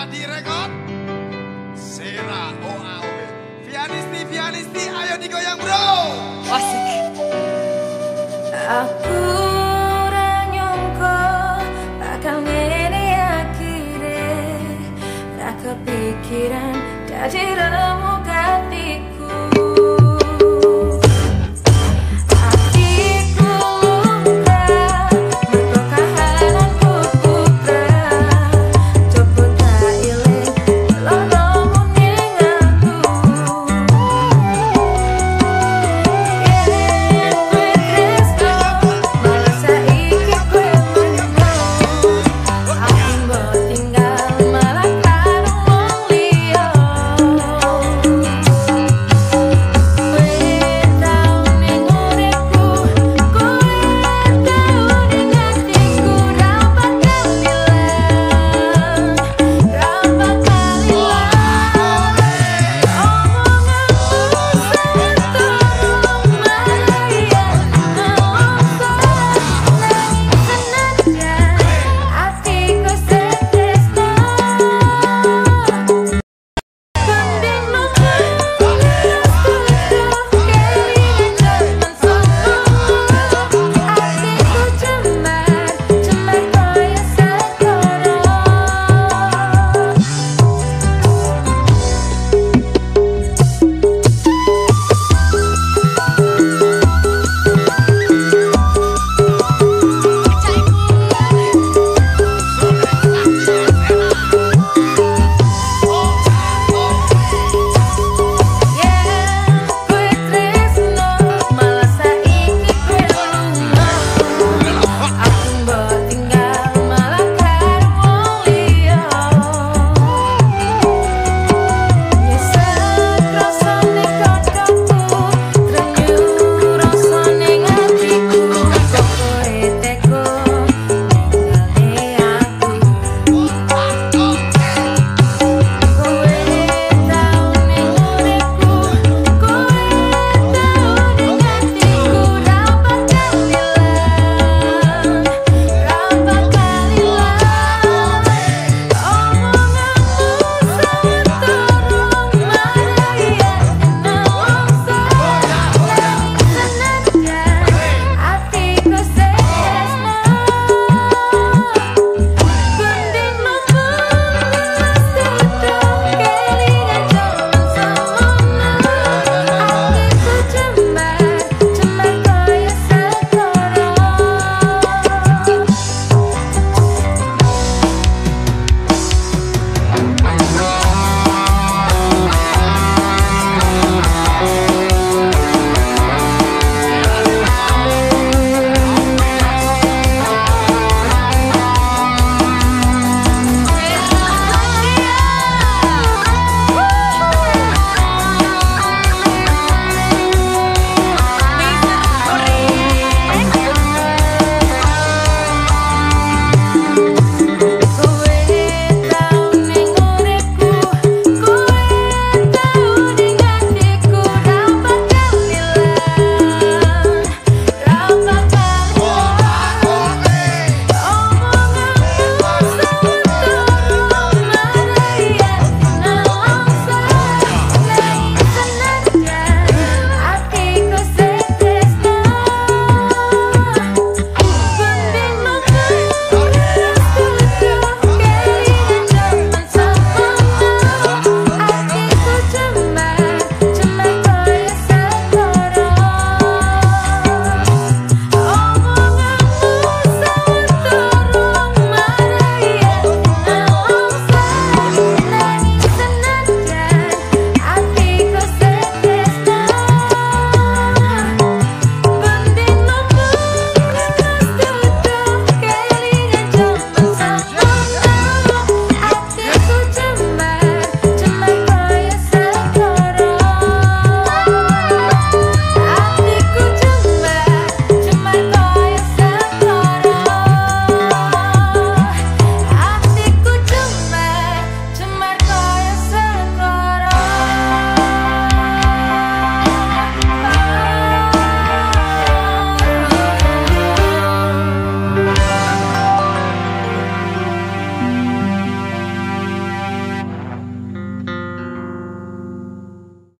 Jadi rekod. Sera OAOB Vianisti, Vianisti, ayo digoyang bro. Asik. Aku ora nyangka bakal ngene akhire Ra kepikiran dadi